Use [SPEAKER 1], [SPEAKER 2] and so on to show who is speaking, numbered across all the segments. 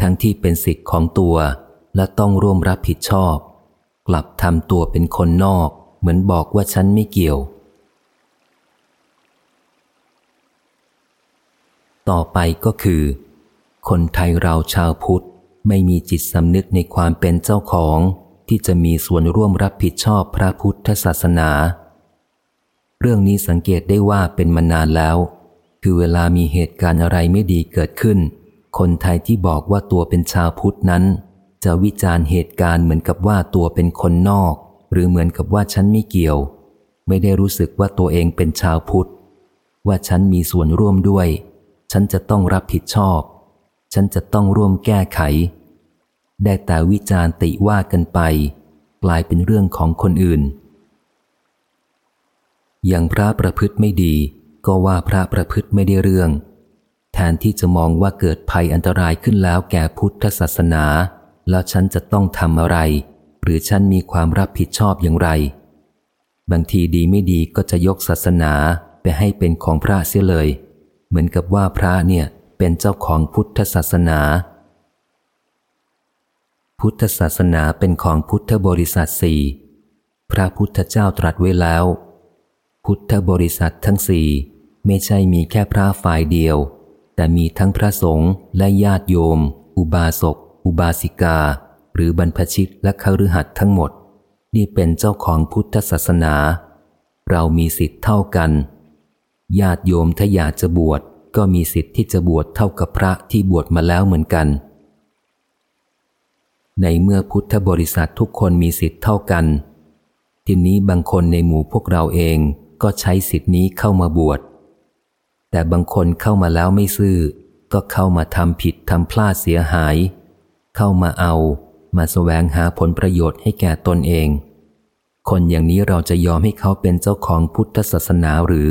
[SPEAKER 1] ทั้งที่เป็นสิทธิ์ของตัว และต้องร่วมรับผิดชอบ กลับทำตัวเป็นคนนอก เหมือนบอกว่าฉันไม่เกี่ยว ต่อไปก็คือ คนไทยเราชาวพุทธไม่มีจิตสำนึกในความเป็นเจ้าของที่จะมีส่วนร่วมรับผิดชอบพระพุทธศาสนา เรื่องนี้สังเกตได้ว่าเป็นมานานแล้ว คือเวลามีเหตุการณ์อะไรไม่ดีเกิดขึ้น คนไทยที่บอกว่าตัวเป็นชาวพุทธนั้น จะวิจารณ์เหตุการณ์เหมือนกับว่าตัวเป็นคนนอก หรือเหมือนกับว่าฉันไม่เกี่ยว ไม่ได้รู้สึกว่าตัวเองเป็นชาวพุทธ ว่าฉันมีส่วนร่วมด้วย ฉันจะต้องรับผิดชอบ ฉันจะต้องร่วมแก้ไข ได้แต่วิจารณติว่ากันไป กลายเป็นเรื่องของคนอื่น อย่างพระประพฤติไม่ดี ก็ว่าพระประพฤติไม่ได้เรื่อง ทนที่จะมองว่าเกิดภัยอันตรายขึ้นแล้วแก่พุทธศาสนา แล้วฉันจะต้องทำอะไร หรือฉันมีความรับผิดชอบอย่างไร บางทีดีไม่ดีก็จะยกศาสนาไปให้เป็นของพระเสียเลย เหมือนกับว่าพระเนี่ยเป็นเจ้าของพุทธศาสนา พุทธศาสนาเป็นของพุทธบริษัทสี่พระพุทธเจ้าตรัสไว้แล้ว พุทธบริษัททั้งสี่ไม่ใช่มีแค่พระฝ่ายเดียว แต่มีทั้งพระสงฆ์และญาติโยม อุบาสก อุบาสิกา หรือบรรพชิตและคฤหัสถ์ทั้งหมด นี่เป็นเจ้าของพุทธศาสนา เรามีสิทธิ์เท่ากัน ญาติโยมถ้าอยากจะบวชก็มีสิทธิ์ที่จะบวชเท่ากับพระที่บวชมาแล้วเหมือนกัน ในเมื่อพุทธบริษัททุกคนมีสิทธิ์เท่ากัน ทีนี้บางคนในหมู่พวกเราเองก็ใช้สิทธินี้เข้ามาบวช แต่บางคนเข้ามาแล้วไม่ซื่อ ก็เข้ามาทำผิดทำพลาดเสียหาย เข้ามาเอา มาสแสวงหาผลประโยชน์ให้แก่ตนเอง คนอย่างนี้เราจะยอมให้เขาเป็นเจ้าของพุทธศาสนาหรือ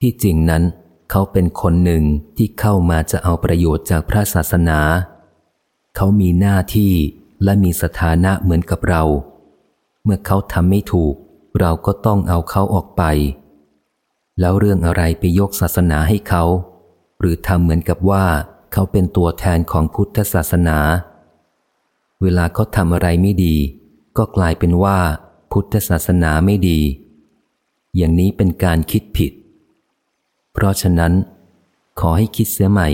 [SPEAKER 1] ที่จริงนั้น เขาเป็นคนหนึ่งที่เข้ามาจะเอาประโยชน์จากพระศาสนา เขามีหน้าที่และมีสถานะเหมือนกับเรา เมื่อเขาทำไม่ถูก เราก็ต้องเอาเขาออกไป แล้วเรื่องอะไรไปยกศาสนาให้เขา หรือทำเหมือนกับว่าเขาเป็นตัวแทนของพุทธศาสนา เวลาเขาทำอะไรไม่ดี ก็กลายเป็นว่าพุทธศาสนาไม่ดี อย่างนี้เป็นการคิดผิด เพราะฉะนั้น ขอให้คิดเสียใหม่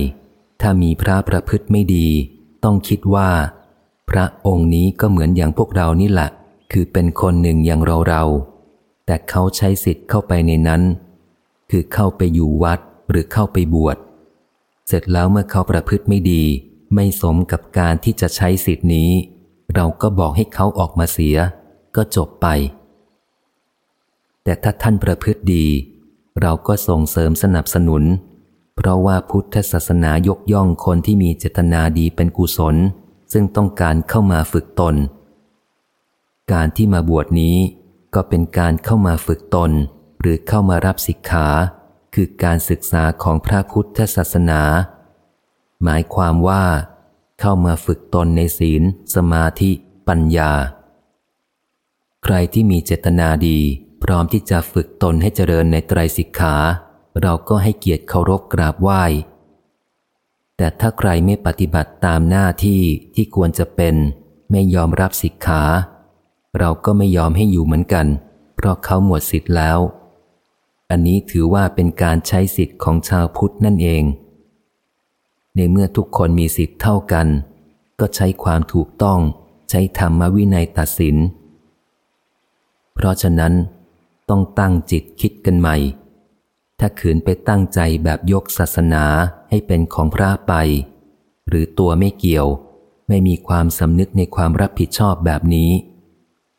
[SPEAKER 1] ถ้ามีพระประพฤติไม่ดี ต้องคิดว่า พระองค์นี้ก็เหมือนอย่างพวกเรานี่แหละ คือเป็นคนหนึ่งอย่างเราเราแต่เขาใช้สิทธิ์เข้าไปในนั้น คือเข้าไปอยู่วัดหรือเข้าไปบวช เสร็จแล้วเมื่อเขาประพฤติไม่ดี ไม่สมกับการที่จะใช้สิทธินี้ เราก็บอกให้เขาออกมาเสีย ก็จบไป แต่ถ้าท่านประพฤติดี เราก็ส่งเสริมสนับสนุน เพราะว่าพุทธศาสนายกย่องคนที่มีเจตนาดีเป็นกุศล ซึ่งต้องการเข้ามาฝึกตน การที่มาบวชนี้ก็เป็นการเข้ามาฝึกตน หรือเข้ามารับศิกขา คือการศึกษาของพระพุทธศาสนา หมายความว่า เข้ามาฝึกตนในศีล สมาธิ ปัญญา ใครที่มีเจตนาดี พร้อมที่จะฝึกตนให้เจริญในไตรสิกขา เราก็ให้เกียรติเคารพกราบไหว้แต่ถ้าใครไม่ปฏิบัติตามหน้าที่ที่ควรจะเป็น ไม่ยอมรับสิกขา เราก็ไม่ยอมให้อยู่เหมือนกัน เพราะเขาหมดสิทธิ์แล้ว อันนี้ถือว่าเป็นการใช้สิทธิ์ของชาวพุทธนั่นเอง ในเมื่อทุกคนมีสิทธิ์เท่ากัน ก็ใช้ความถูกต้องใช้ธรรมวินัยตัดสิน เพราะฉะนั้น ต้องตั้งจิตคิดกันใหม่ ถ้าขืนไปตั้งใจแบบยกศาสนาให้เป็นของพระไป หรือตัวไม่เกี่ยว ไม่มีความสำนึกในความรับผิดชอบแบบนี้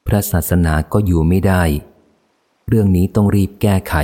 [SPEAKER 1] พระศาสนาก็อยู่ไม่ได้ เรื่องนี้ต้องรีบแก้ไข